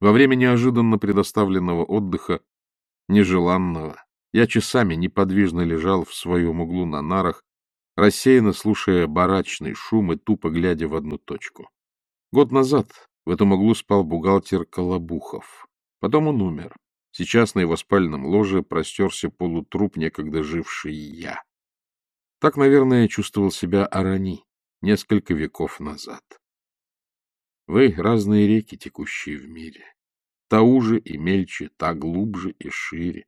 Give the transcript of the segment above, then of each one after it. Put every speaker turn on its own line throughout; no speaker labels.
Во время неожиданно предоставленного отдыха, нежеланного, я часами неподвижно лежал в своем углу на нарах, рассеянно слушая барачный шум и тупо глядя в одну точку. Год назад в этом углу спал бухгалтер Колобухов. Потом он умер. Сейчас на его спальном ложе простерся полутруп, некогда живший я. Так, наверное, чувствовал себя Арани несколько веков назад. Вы — разные реки, текущие в мире. Та уже и мельче, та глубже и шире.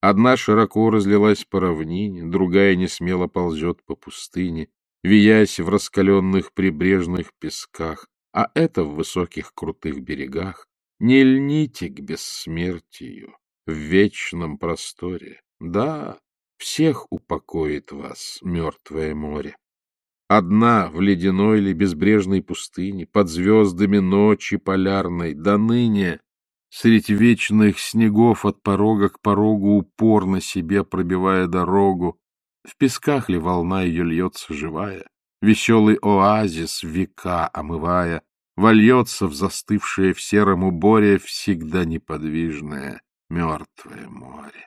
Одна широко разлилась по равнине, другая не смело ползет по пустыне, виясь в раскаленных прибрежных песках, а это в высоких крутых берегах. Не льните к бессмертию в вечном просторе. Да, всех упокоит вас мертвое море. Одна в ледяной или безбрежной пустыне, под звездами ночи полярной, до ныне, средь вечных снегов от порога к порогу упорно себе пробивая дорогу, в песках ли волна ее льется живая, веселый оазис века омывая, вольется в застывшее в сером уборе всегда неподвижное мертвое море.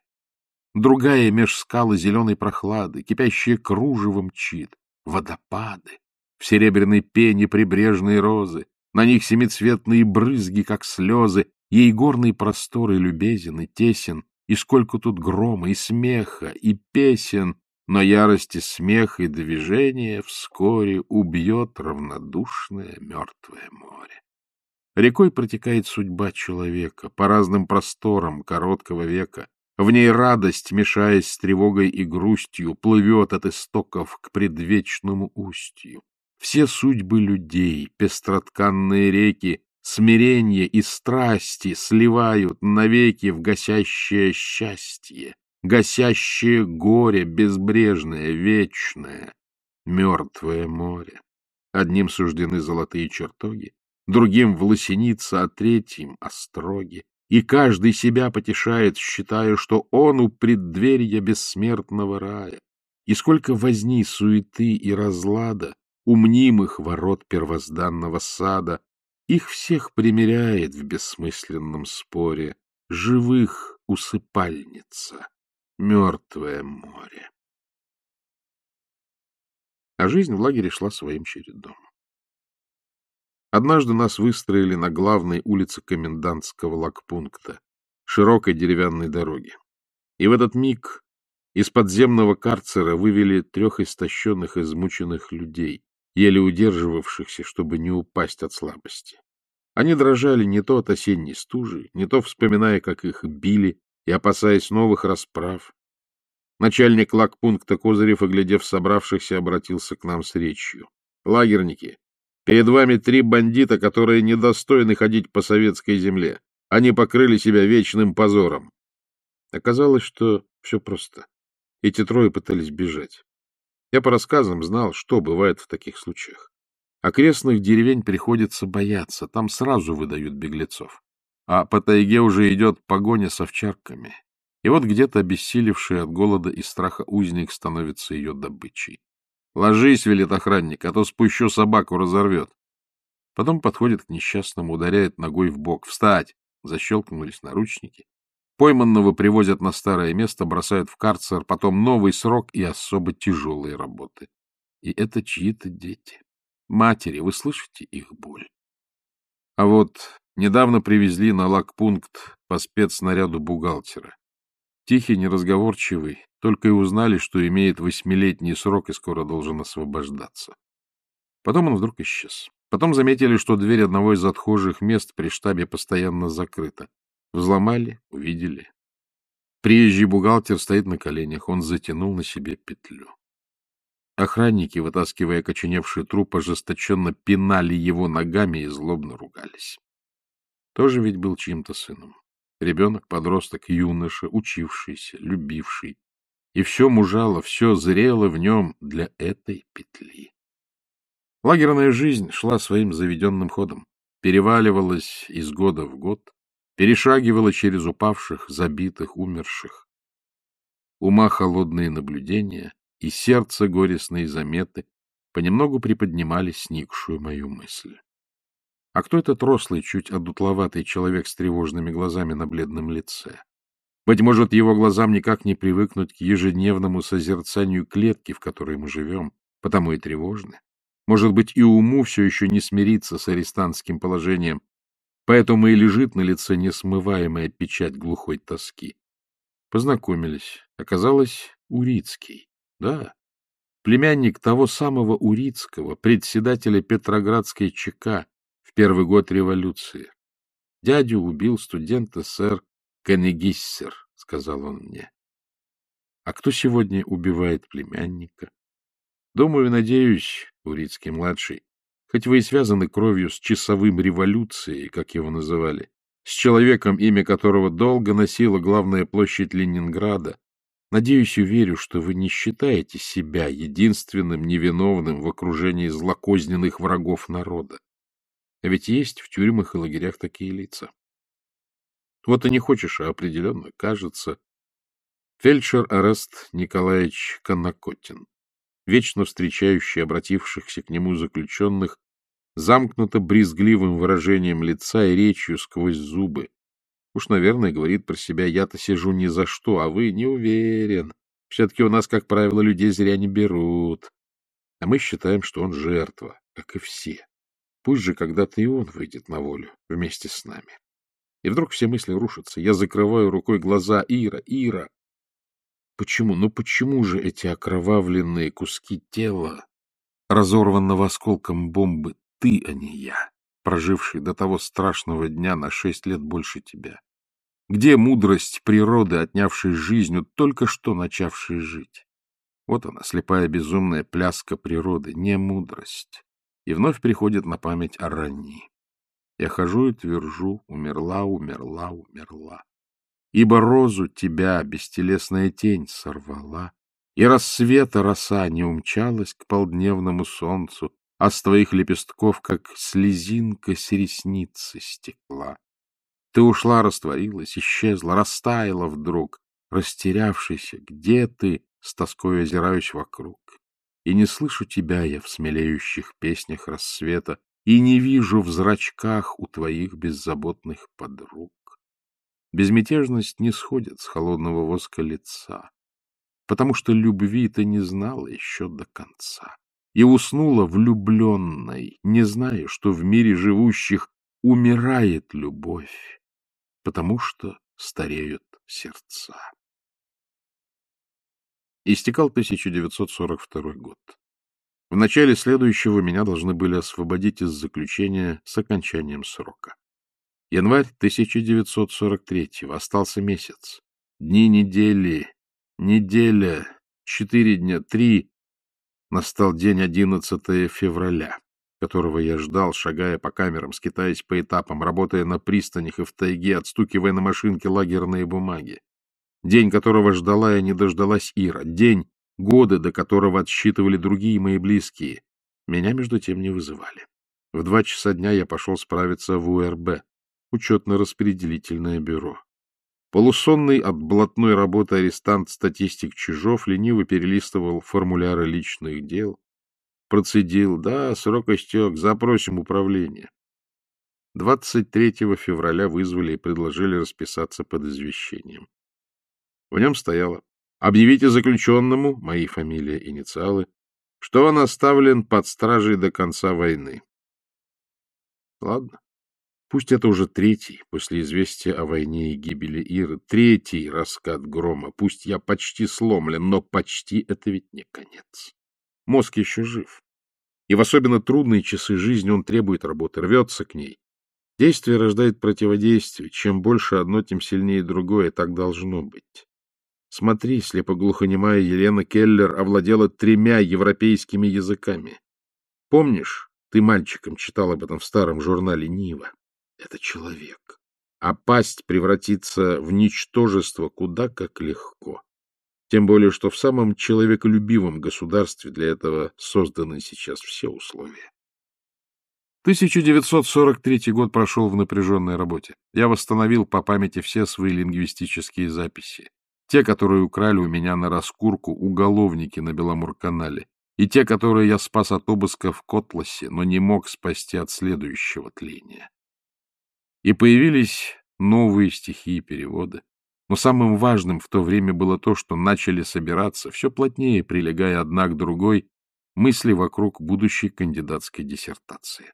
Другая меж скалы зеленой прохлады, кипящее кружево мчит, водопады, в серебряной пене прибрежные розы, на них семицветные брызги, как слезы, ей горный простор и любезен, и тесен, и сколько тут грома, и смеха, и песен, но ярости смех и движение вскоре убьет равнодушное мертвое море. Рекой протекает судьба человека по разным просторам короткого века, в ней радость, мешаясь с тревогой и грустью, плывет от истоков к предвечному устью. Все судьбы людей, пестротканные реки, смирение и страсти сливают навеки в гасящее счастье, гасящее горе безбрежное, вечное, мертвое море. Одним суждены золотые чертоги, другим — власеница, а третьим — остроги и каждый себя потешает, считая, что он у преддверия бессмертного рая. И сколько возни, суеты и разлада у мнимых ворот первозданного сада, их всех примиряет в бессмысленном споре живых усыпальница, мертвое море. А жизнь в лагере шла своим чередом. Однажды нас выстроили на главной улице комендантского лагпункта, широкой деревянной дороги. И в этот миг из подземного карцера вывели трех истощенных, измученных людей, еле удерживавшихся, чтобы не упасть от слабости. Они дрожали не то от осенней стужи, не то вспоминая, как их били и опасаясь новых расправ. Начальник лагпункта Козырев, оглядев собравшихся, обратился к нам с речью. — Лагерники, Перед вами три бандита, которые недостойны ходить по советской земле. Они покрыли себя вечным позором. Оказалось, что все просто. Эти трое пытались бежать. Я по рассказам знал, что бывает в таких случаях. Окрестных деревень приходится бояться, там сразу выдают беглецов. А по тайге уже идет погоня с овчарками. И вот где-то обессилевший от голода и страха узник становится ее добычей. Ложись, велит охранник, а то спущу собаку, разорвет. Потом подходит к несчастному, ударяет ногой в бок. Встать! Защелкнулись наручники. Пойманного привозят на старое место, бросают в карцер, потом новый срок и особо тяжелые работы. И это чьи-то дети. Матери, вы слышите их боль? А вот недавно привезли на лагпункт по спецснаряду бухгалтера. Тихий, неразговорчивый, только и узнали, что имеет восьмилетний срок и скоро должен освобождаться. Потом он вдруг исчез. Потом заметили, что дверь одного из отхожих мест при штабе постоянно закрыта. Взломали, увидели. Приезжий бухгалтер стоит на коленях, он затянул на себе петлю. Охранники, вытаскивая коченевший труп, ожесточенно пинали его ногами и злобно ругались. Тоже ведь был чьим-то сыном. Ребенок, подросток, юноша, учившийся, любивший. И все мужало, все зрело в нем для этой петли. Лагерная жизнь шла своим заведенным ходом, переваливалась из года в год, перешагивала через упавших, забитых, умерших. Ума холодные наблюдения и сердце горестные заметы понемногу приподнимали сникшую мою мысль. А кто этот рослый, чуть одутловатый человек с тревожными глазами на бледном лице? Быть может, его глазам никак не привыкнуть к ежедневному созерцанию клетки, в которой мы живем, потому и тревожны. Может быть, и уму все еще не смириться с арестантским положением, поэтому и лежит на лице несмываемая печать глухой тоски. Познакомились. Оказалось, Урицкий. Да, племянник того самого Урицкого, председателя Петроградской ЧК в первый год революции. Дядю убил студент СССР Кеннегиссер, — сказал он мне. А кто сегодня убивает племянника? Думаю, надеюсь, Урицкий-младший, хоть вы и связаны кровью с часовым революцией, как его называли, с человеком, имя которого долго носила главная площадь Ленинграда, надеюсь и верю, что вы не считаете себя единственным невиновным в окружении злокозненных врагов народа. А ведь есть в тюрьмах и лагерях такие лица. Вот и не хочешь, а определенно кажется. Фельдшер Арест Николаевич Конокотин, вечно встречающий обратившихся к нему заключенных, замкнуто брезгливым выражением лица и речью сквозь зубы. Уж, наверное, говорит про себя, я-то сижу ни за что, а вы не уверен. Все-таки у нас, как правило, людей зря не берут. А мы считаем, что он жертва, как и все. Пусть же когда-то и он выйдет на волю вместе с нами. И вдруг все мысли рушатся. Я закрываю рукой глаза. Ира, Ира! Почему? Ну почему же эти окровавленные куски тела, разорванного осколком бомбы, ты, а не я, проживший до того страшного дня на шесть лет больше тебя? Где мудрость природы, отнявшей жизнь, только что начавшей жить? Вот она, слепая безумная пляска природы, не мудрость. И вновь приходит на память о ранней. Я хожу и твержу, умерла, умерла, умерла. Ибо розу тебя бестелесная тень сорвала, И рассвета роса не умчалась к полдневному солнцу, А с твоих лепестков, как слезинка с ресницы стекла. Ты ушла, растворилась, исчезла, растаяла вдруг, Растерявшийся, где ты, с тоской озираюсь вокруг. И не слышу тебя я в смелеющих песнях рассвета, и не вижу в зрачках у твоих беззаботных подруг. Безмятежность не сходит с холодного воска лица, потому что любви ты не знала еще до конца и уснула влюбленной, не зная, что в мире живущих умирает любовь, потому что стареют сердца. Истекал 1942 год. В начале следующего меня должны были освободить из заключения с окончанием срока. Январь 1943-го. Остался месяц. Дни недели. Неделя. Четыре дня. Три. Настал день 11 февраля, которого я ждал, шагая по камерам, скитаясь по этапам, работая на пристанях и в тайге, отстукивая на машинке лагерные бумаги. День, которого ждала я, не дождалась Ира. День, годы до которого отсчитывали другие мои близкие, меня, между тем, не вызывали. В два часа дня я пошел справиться в УРБ, учетно-распределительное бюро. Полусонный от блатной работы арестант-статистик Чижов лениво перелистывал формуляры личных дел. Процедил, да, срок истек, запросим управление. 23 февраля вызвали и предложили расписаться под извещением. В нем стояло Объявите заключенному, мои фамилия, инициалы, что он оставлен под стражей до конца войны. Ладно. Пусть это уже третий, после известия о войне и гибели Иры, третий раскат грома. Пусть я почти сломлен, но почти это ведь не конец. Мозг еще жив. И в особенно трудные часы жизни он требует работы, рвется к ней. Действие рождает противодействие. Чем больше одно, тем сильнее другое. Так должно быть. Смотри, слепоглухонемая Елена Келлер овладела тремя европейскими языками. Помнишь, ты мальчиком читал об этом в старом журнале «Нива»? Это человек. А пасть превратится в ничтожество куда как легко. Тем более, что в самом человеколюбивом государстве для этого созданы сейчас все условия. 1943 год прошел в напряженной работе. Я восстановил по памяти все свои лингвистические записи. Те, которые украли у меня на раскурку уголовники на Беломор-канале. и те, которые я спас от обыска в Котласе, но не мог спасти от следующего тления. И появились новые стихи и переводы. Но самым важным в то время было то, что начали собираться, все плотнее прилегая одна к другой, мысли вокруг будущей кандидатской диссертации.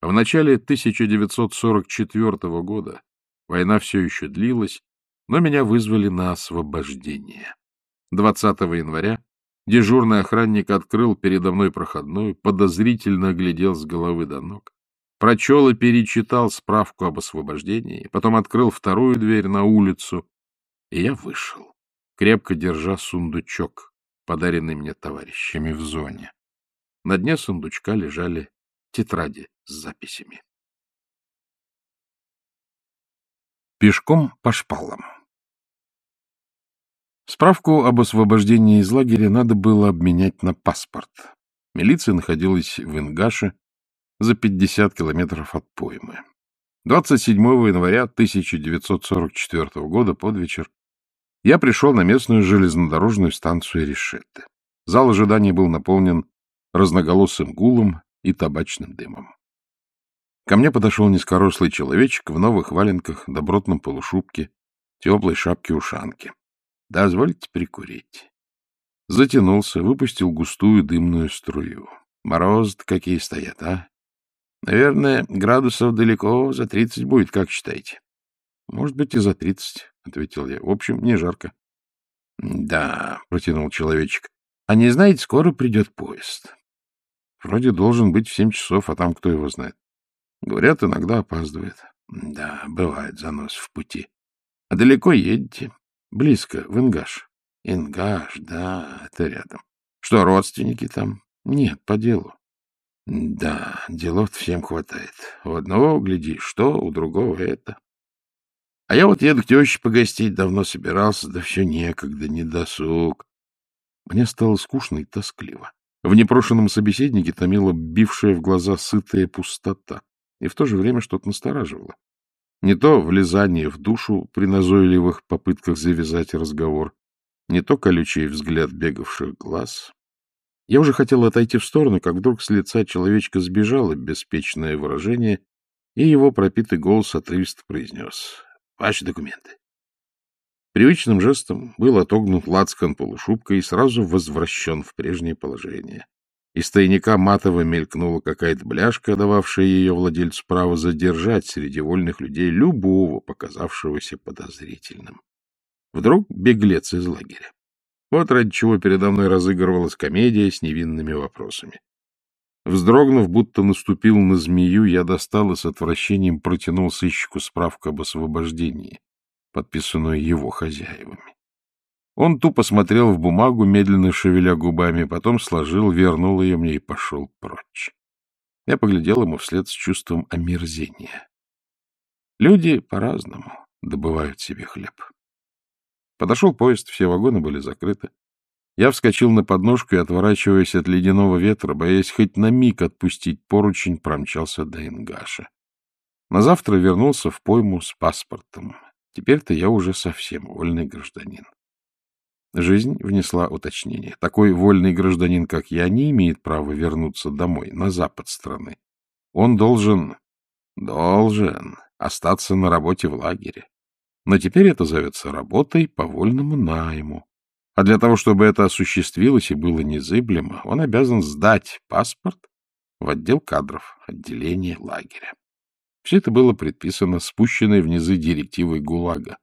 В начале 1944 года война все еще длилась, но меня вызвали на освобождение. 20 января дежурный охранник открыл передо мной проходную, подозрительно оглядел с головы до ног, прочел и перечитал справку об освобождении, потом открыл вторую дверь на улицу, и я вышел, крепко держа сундучок, подаренный мне товарищами в зоне. На дне сундучка лежали тетради с записями. Пешком по шпалам. Справку об освобождении из лагеря надо было обменять на паспорт. Милиция находилась в Ингаше за 50 километров от поймы. 27 января 1944 года под вечер я пришел на местную железнодорожную станцию Решетте. Зал ожидания был наполнен разноголосым гулом и табачным дымом. Ко мне подошел низкорослый человечек в новых валенках, добротном полушубке, теплой шапке-ушанке. Дозвольте прикурить. Затянулся, выпустил густую дымную струю. мороз какие стоят, а? Наверное, градусов далеко за тридцать будет, как считаете? Может быть, и за тридцать, — ответил я. В общем, не жарко. — Да, — протянул человечек. — А не знаете, скоро придет поезд? Вроде должен быть в семь часов, а там кто его знает. Говорят, иногда опаздывает. Да, бывает занос в пути. А далеко едете? Близко, в Ингаш. Ингаш, да, это рядом. Что, родственники там? Нет, по делу. Да, делов всем хватает. У одного, гляди, что, у другого это. А я вот еду к теще погостить, давно собирался, да все некогда, не досуг. Мне стало скучно и тоскливо. В непрошенном собеседнике томила бившая в глаза сытая пустота, и в то же время что-то настораживало. Не то влезание в душу при назойливых попытках завязать разговор, не то колючий взгляд бегавших глаз. Я уже хотел отойти в сторону, как вдруг с лица человечка сбежало беспечное выражение, и его пропитый голос отрывисто произнес «Ваши документы». Привычным жестом был отогнут лацкан полушубка и сразу возвращен в прежнее положение. Из тайника матово мелькнула какая-то бляшка, дававшая ее владельцу право задержать среди вольных людей любого, показавшегося подозрительным. Вдруг беглец из лагеря. Вот ради чего передо мной разыгрывалась комедия с невинными вопросами. Вздрогнув, будто наступил на змею, я достал и с отвращением протянул сыщику справку об освобождении подписанную его хозяевами. Он тупо смотрел в бумагу, медленно шевеля губами, потом сложил, вернул ее мне и пошел прочь. Я поглядел ему вслед с чувством омерзения. Люди по-разному добывают себе хлеб. Подошел поезд, все вагоны были закрыты. Я вскочил на подножку и, отворачиваясь от ледяного ветра, боясь хоть на миг отпустить поручень, промчался до Ингаша. На завтра вернулся в пойму с паспортом. Теперь-то я уже совсем вольный гражданин. Жизнь внесла уточнение. Такой вольный гражданин, как я, не имеет права вернуться домой, на запад страны. Он должен... должен остаться на работе в лагере. Но теперь это зовется работой по вольному найму. А для того, чтобы это осуществилось и было незыблемо, он обязан сдать паспорт в отдел кадров отделения лагеря. Все это было предписано спущенной в низы директивой ГУЛАГа.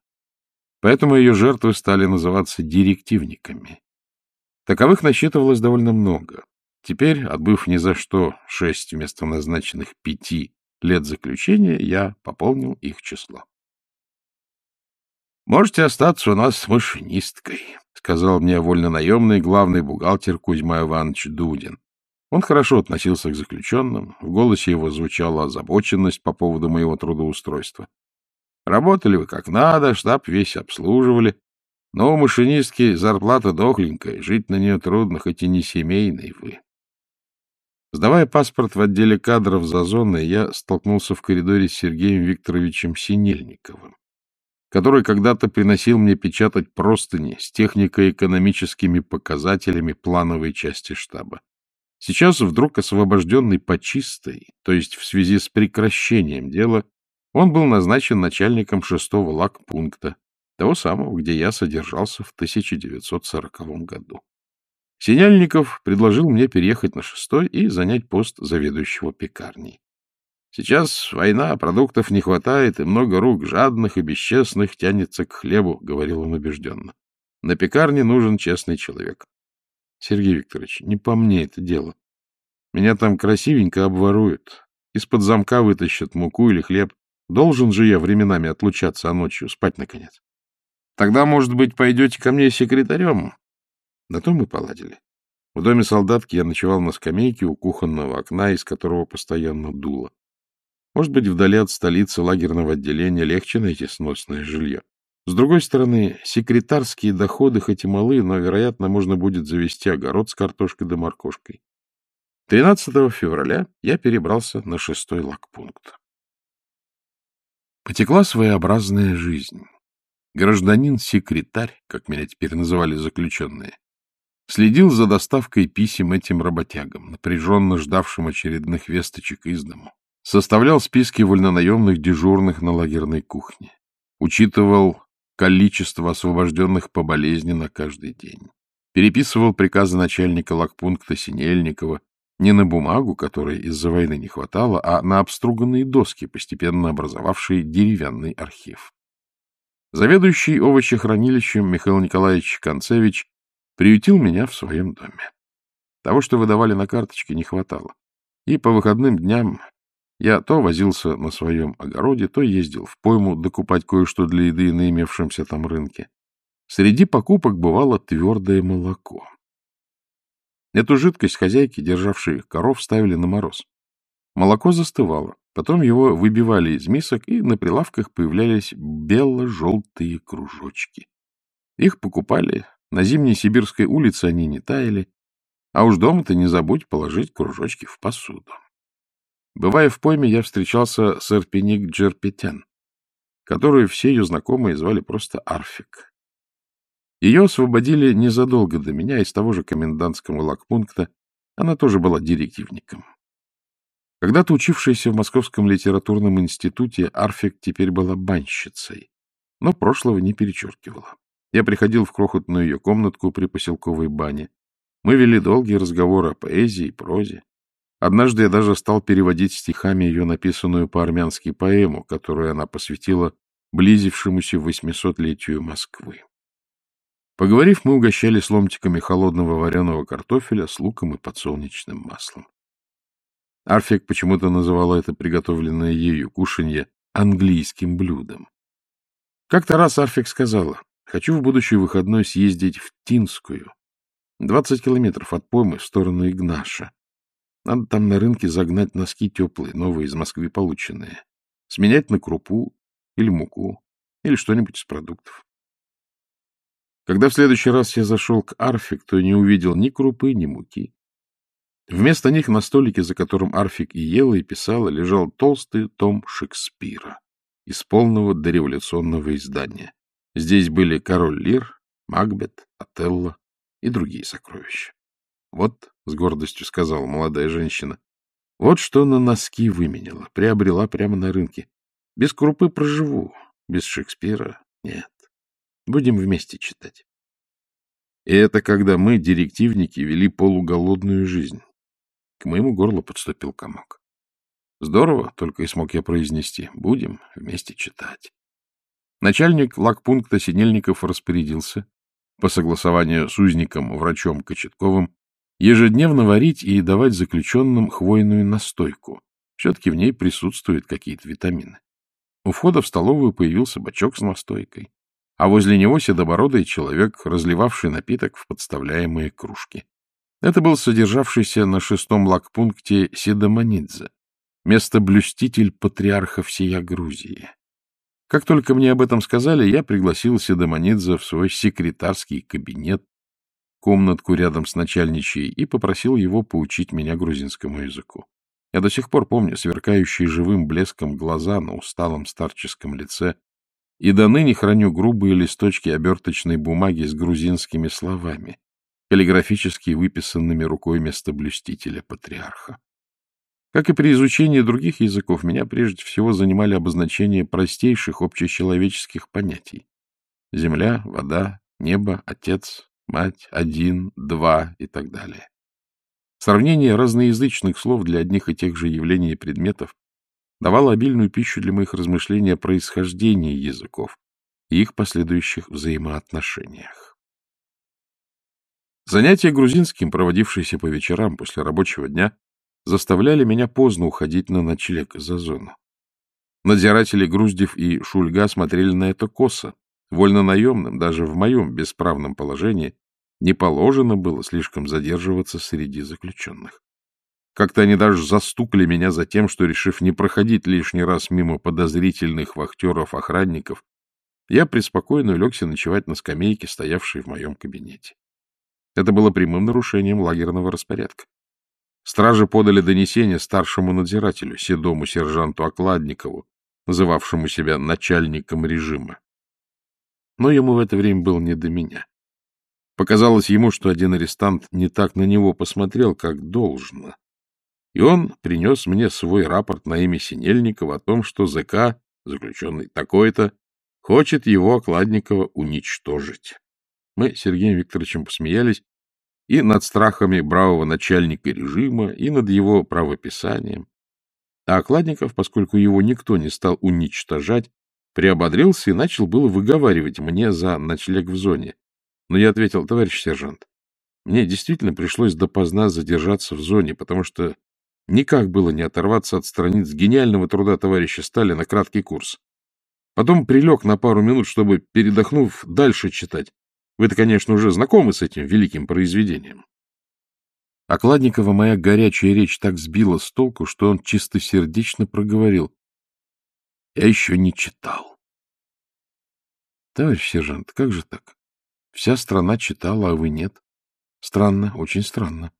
Поэтому ее жертвы стали называться директивниками. Таковых насчитывалось довольно много. Теперь, отбыв ни за что шесть вместо назначенных пяти лет заключения, я пополнил их число. «Можете остаться у нас машинисткой», — сказал мне вольнонаемный главный бухгалтер Кузьма Иванович Дудин, он хорошо относился к заключенным, в голосе его звучала озабоченность по поводу моего трудоустройства. Работали вы как надо, штаб весь обслуживали, но у машинистки зарплата дохленькая, жить на нее трудно, хоть и не семейный вы. Сдавая паспорт в отделе кадров за зоной, я столкнулся в коридоре с Сергеем Викторовичем Синельниковым. который когда-то приносил мне печатать простыни с технико-экономическими показателями плановой части штаба. Сейчас, вдруг освобожденный по чистой, то есть в связи с прекращением дела, он был назначен начальником шестого лагпункта, того самого, где я содержался в 1940 году. Синяльников предложил мне переехать на шестой и занять пост заведующего пекарней. Сейчас война, продуктов не хватает, и много рук жадных и бесчестных тянется к хлебу, — говорил он убежденно. На пекарне нужен честный человек. Сергей Викторович, не по мне это дело. Меня там красивенько обворуют. Из-под замка вытащат муку или хлеб. Должен же я временами отлучаться, а ночью спать, наконец. Тогда, может быть, пойдете ко мне секретарем? На то мы поладили. В доме солдатки я ночевал на скамейке у кухонного окна, из которого постоянно дуло. Может быть, вдали от столицы лагерного отделения легче найти сносное жилье. С другой стороны, секретарские доходы хоть и малы, но, вероятно, можно будет завести огород с картошкой да моркошкой. 13 февраля я перебрался на шестой лагпункт. Потекла своеобразная жизнь. Гражданин-секретарь, как меня теперь называли заключенные, следил за доставкой писем этим работягам, напряженно ждавшим очередных весточек из дому. Составлял списки вольнонаемных дежурных на лагерной кухне. Учитывал количество освобожденных по болезни на каждый день. Переписывал приказы начальника лагпункта Синельникова не на бумагу, которой из-за войны не хватало, а на обструганные доски, постепенно образовавшие деревянный архив. Заведующий овощехранилищем Михаил Николаевич Концевич приютил меня в своем доме. Того, что выдавали на карточке, не хватало. И по выходным дням я то возился на своем огороде, то ездил в пойму докупать кое-что для еды на имевшемся там рынке. Среди покупок бывало твердое молоко. Эту жидкость хозяйки, державшие коров, ставили на мороз. Молоко застывало, потом его выбивали из мисок, и на прилавках появлялись бело-желтые кружочки. Их покупали, на зимней сибирской улице они не таяли, а уж дома-то не забудь положить кружочки в посуду. Бывая в пойме, я встречался с Эрпеник Джерпетян, которую все ее знакомые звали просто Арфик. Ее освободили незадолго до меня из того же комендантского лагпункта. Она тоже была директивником. Когда-то учившаяся в Московском литературном институте, Арфик теперь была банщицей, но прошлого не перечеркивала. Я приходил в крохотную ее комнатку при поселковой бане. Мы вели долгие разговоры о поэзии и прозе. Однажды я даже стал переводить стихами ее написанную по-армянски поэму, которую она посвятила близившемуся восьмисотлетию Москвы. Поговорив, мы угощались ломтиками холодного вареного картофеля с луком и подсолнечным маслом. Арфик почему-то называла это приготовленное ею кушанье английским блюдом. Как-то раз Арфик сказала, хочу в будущий выходной съездить в Тинскую, 20 километров от Поймы в сторону Игнаша. Надо там на рынке загнать носки теплые, новые, из Москвы полученные. Сменять на крупу или муку, или что-нибудь из продуктов. Когда в следующий раз я зашел к Арфик, то не увидел ни крупы, ни муки. Вместо них на столике, за которым Арфик и ела, и писала, лежал толстый том Шекспира из полного дореволюционного издания. Здесь были Король Лир, Макбет, Отелло и другие сокровища. Вот, — с гордостью сказала молодая женщина, — вот что на носки выменяла, приобрела прямо на рынке. Без крупы проживу, без Шекспира нет. Будем вместе читать. И это когда мы, директивники, вели полуголодную жизнь. К моему горлу подступил комок. Здорово, только и смог я произнести. Будем вместе читать. Начальник лагпункта Синельников распорядился, по согласованию с узником, врачом Кочетковым, ежедневно варить и давать заключенным хвойную настойку. Все-таки в ней присутствуют какие-то витамины. У входа в столовую появился бачок с настойкой, а возле него седобородый человек, разливавший напиток в подставляемые кружки. Это был содержавшийся на шестом лагпункте Седоманидзе, место-блюститель патриарха всея Грузии. Как только мне об этом сказали, я пригласил Седоманидзе в свой секретарский кабинет комнатку рядом с начальничей и попросил его поучить меня грузинскому языку. Я до сих пор помню сверкающие живым блеском глаза на усталом старческом лице, и до ныне храню грубые листочки оберточной бумаги с грузинскими словами, каллиграфически выписанными рукой местоблюстителя-патриарха. Как и при изучении других языков, меня прежде всего занимали обозначения простейших общечеловеческих понятий. Земля, вода, небо, отец, мать, один, два и так далее. Сравнение разноязычных слов для одних и тех же явлений и предметов давало обильную пищу для моих размышлений о происхождении языков и их последующих взаимоотношениях. Занятия грузинским, проводившиеся по вечерам после рабочего дня, заставляли меня поздно уходить на ночлег за зону. Надзиратели Груздев и Шульга смотрели на это косо. Вольно наемным, даже в моем бесправном положении, не положено было слишком задерживаться среди заключенных. Как-то они даже застукали меня за тем, что, решив не проходить лишний раз мимо подозрительных вахтеров-охранников, я преспокойно улегся ночевать на скамейке, стоявшей в моем кабинете. Это было прямым нарушением лагерного распорядка. Стражи подали донесение старшему надзирателю, седому сержанту Окладникову, называвшему себя начальником режима. Но ему в это время было не до меня. Показалось ему, что один арестант не так на него посмотрел, как должно. И он принес мне свой рапорт на имя Синельникова о том, что ЗК, заключенный такой-то, хочет его Окладникова уничтожить. Мы с Сергеем Викторовичем посмеялись и над страхами бравого начальника режима, и над его правописанием. А Окладников, поскольку его никто не стал уничтожать, приободрился и начал было выговаривать мне за ночлег в зоне. Но я ответил, товарищ сержант, мне действительно пришлось допоздна задержаться в зоне, потому что никак было не оторваться от страниц гениального труда товарища Сталина «Краткий курс». Потом прилег на пару минут, чтобы, передохнув, дальше читать. Вы-то, конечно, уже знакомы с этим великим произведением. Окладникова моя горячая речь так сбила с толку, что он чистосердечно проговорил. Я еще не читал. Товарищ сержант, как же так? Вся страна читала, а вы нет. Странно, очень странно.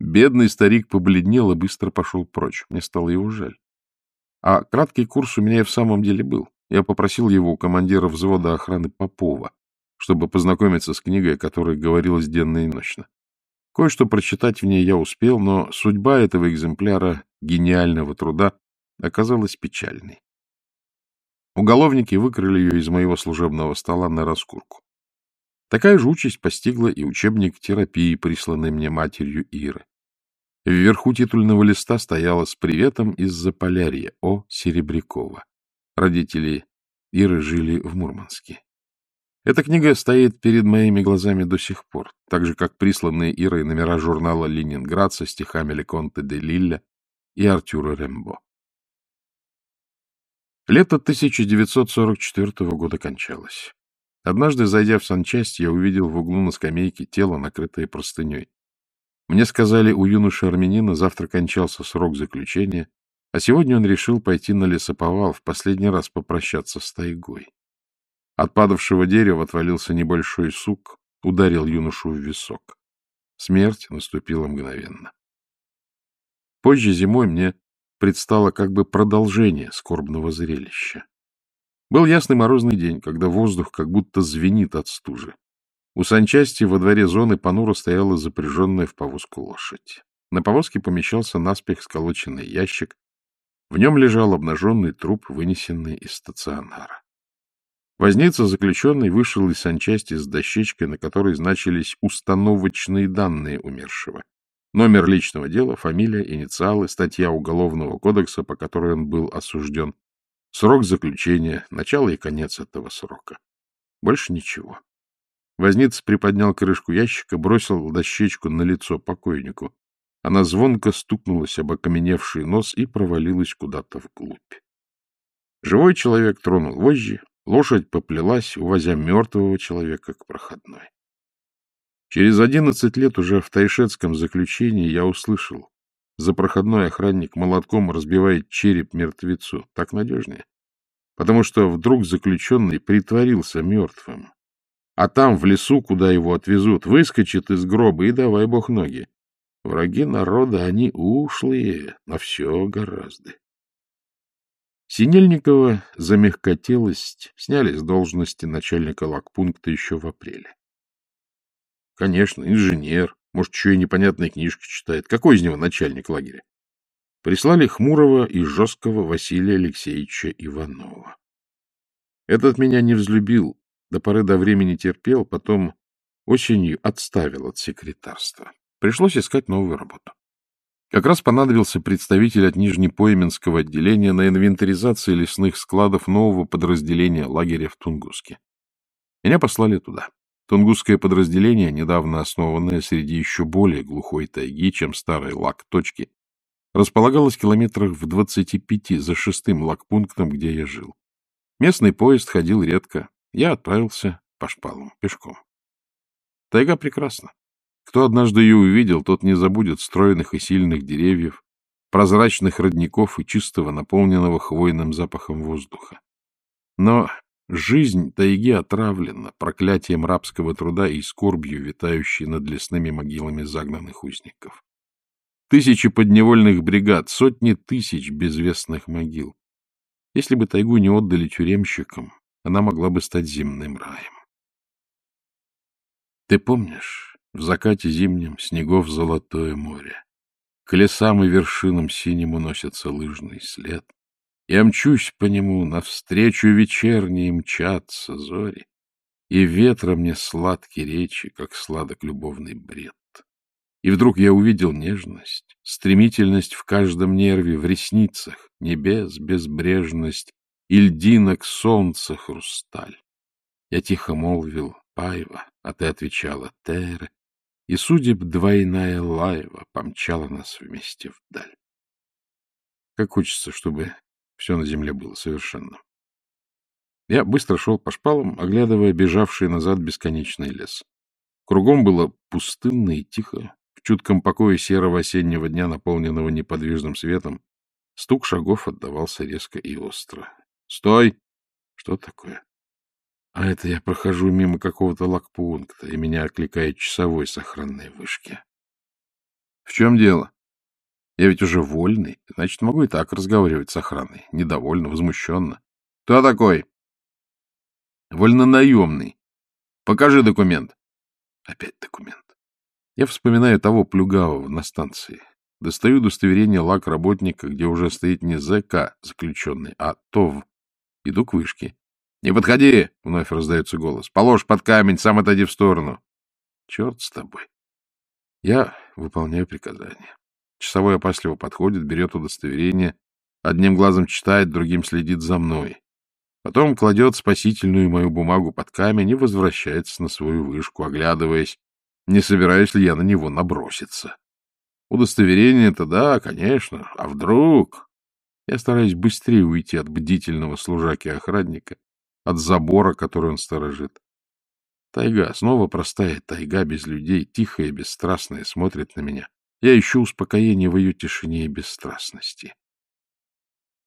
Бедный старик побледнел и быстро пошел прочь. Мне стало его жаль. А краткий курс у меня и в самом деле был. Я попросил его у командира взвода охраны Попова чтобы познакомиться с книгой, о которой говорилось денно и ночно. Кое-что прочитать в ней я успел, но судьба этого экземпляра гениального труда оказалась печальной. Уголовники выкрали ее из моего служебного стола на раскурку. Такая же участь постигла и учебник терапии, присланный мне матерью Иры. Вверху титульного листа стояло с приветом из Заполярья О. Серебрякова. Родители Иры жили в Мурманске. Эта книга стоит перед моими глазами до сих пор, так же, как присланные Ирой номера журнала «Ленинград» со стихами Леконте де Лилля и Артюра Рембо. Лето 1944 года кончалось. Однажды, зайдя в санчасть, я увидел в углу на скамейке тело, накрытое простыней. Мне сказали, у юноши-армянина завтра кончался срок заключения, а сегодня он решил пойти на лесоповал в последний раз попрощаться с тайгой. От падавшего дерева отвалился небольшой сук, ударил юношу в висок. Смерть наступила мгновенно. Позже зимой мне предстало как бы продолжение скорбного зрелища. Был ясный морозный день, когда воздух как будто звенит от стужи. У санчасти во дворе зоны понуро стояла запряженная в повозку лошадь. На повозке помещался наспех сколоченный ящик. В нем лежал обнаженный труп, вынесенный из стационара. Возница заключенный вышел из санчасти с дощечкой, на которой значились установочные данные умершего. Номер личного дела, фамилия, инициалы, статья Уголовного кодекса, по которой он был осужден, срок заключения, начало и конец этого срока. Больше ничего. Возница приподнял крышку ящика, бросил дощечку на лицо покойнику. Она звонко стукнулась об окаменевший нос и провалилась куда-то вглубь. Живой человек тронул вожжи, Лошадь поплелась, увозя мертвого человека к проходной. Через одиннадцать лет уже в тайшетском заключении я услышал, за проходной охранник молотком разбивает череп мертвецу. Так надежнее. Потому что вдруг заключенный притворился мертвым. А там, в лесу, куда его отвезут, выскочит из гроба и давай бог ноги. Враги народа, они ушлые, но все гораздо. Синельникова за мягкотелость сняли с должности начальника лагпункта еще в апреле. Конечно, инженер, может, еще и непонятные книжки читает. Какой из него начальник лагеря? Прислали хмурого и жесткого Василия Алексеевича Иванова. Этот меня не взлюбил, до поры до времени терпел, потом осенью отставил от секретарства. Пришлось искать новую работу. Как раз понадобился представитель от Нижнепойменского отделения на инвентаризации лесных складов нового подразделения лагеря в Тунгуске. Меня послали туда. Тунгусское подразделение, недавно основанное среди еще более глухой тайги, чем старые лак-точки, располагалось километрах в 25 за шестым лагпунктом, где я жил. Местный поезд ходил редко. Я отправился по шпалам пешком. Тайга прекрасна. Кто однажды ее увидел, тот не забудет стройных и сильных деревьев, прозрачных родников и чистого, наполненного хвойным запахом воздуха. Но жизнь тайги отравлена проклятием рабского труда и скорбью, витающей над лесными могилами загнанных узников. Тысячи подневольных бригад, сотни тысяч безвестных могил. Если бы тайгу не отдали тюремщикам, она могла бы стать земным раем. Ты помнишь, в закате зимнем снегов золотое море. К лесам и вершинам синим уносится лыжный след. Я мчусь по нему, навстречу вечерней мчатся зори, И ветра мне сладкие речи, как сладок любовный бред. И вдруг я увидел нежность, стремительность в каждом нерве, в ресницах, небес, безбрежность, и льдинок солнца хрусталь. Я тихо молвил «Пайва», а ты отвечала «Тере», и судеб двойная лайва помчала нас вместе вдаль. Как хочется, чтобы все на земле было совершенным. Я быстро шел по шпалам, оглядывая бежавший назад бесконечный лес. Кругом было пустынно и тихо. В чутком покое серого осеннего дня, наполненного неподвижным светом, стук шагов отдавался резко и остро. «Стой!» «Что такое?» А это я прохожу мимо какого-то лагпункта, и меня окликает часовой с охранной вышки. В чем дело? Я ведь уже вольный, значит, могу и так разговаривать с охраной. Недовольно, возмущенно. Кто такой? Вольнонаемный. Покажи документ. Опять документ. Я вспоминаю того плюгавого на станции. Достаю удостоверение лак работника, где уже стоит не ЗК заключенный, а ТОВ. Иду к вышке. — Не подходи! — вновь раздается голос. — Положь под камень, сам отойди в сторону. — Черт с тобой. Я выполняю приказание. Часовой опасливо подходит, берет удостоверение, одним глазом читает, другим следит за мной. Потом кладет спасительную мою бумагу под камень и возвращается на свою вышку, оглядываясь, не собираюсь ли я на него наброситься. Удостоверение-то да, конечно, а вдруг... Я стараюсь быстрее уйти от бдительного служаки-охранника, от забора, который он сторожит. Тайга, снова простая тайга без людей, тихая и бесстрастная, смотрит на меня. Я ищу успокоение в ее тишине и бесстрастности.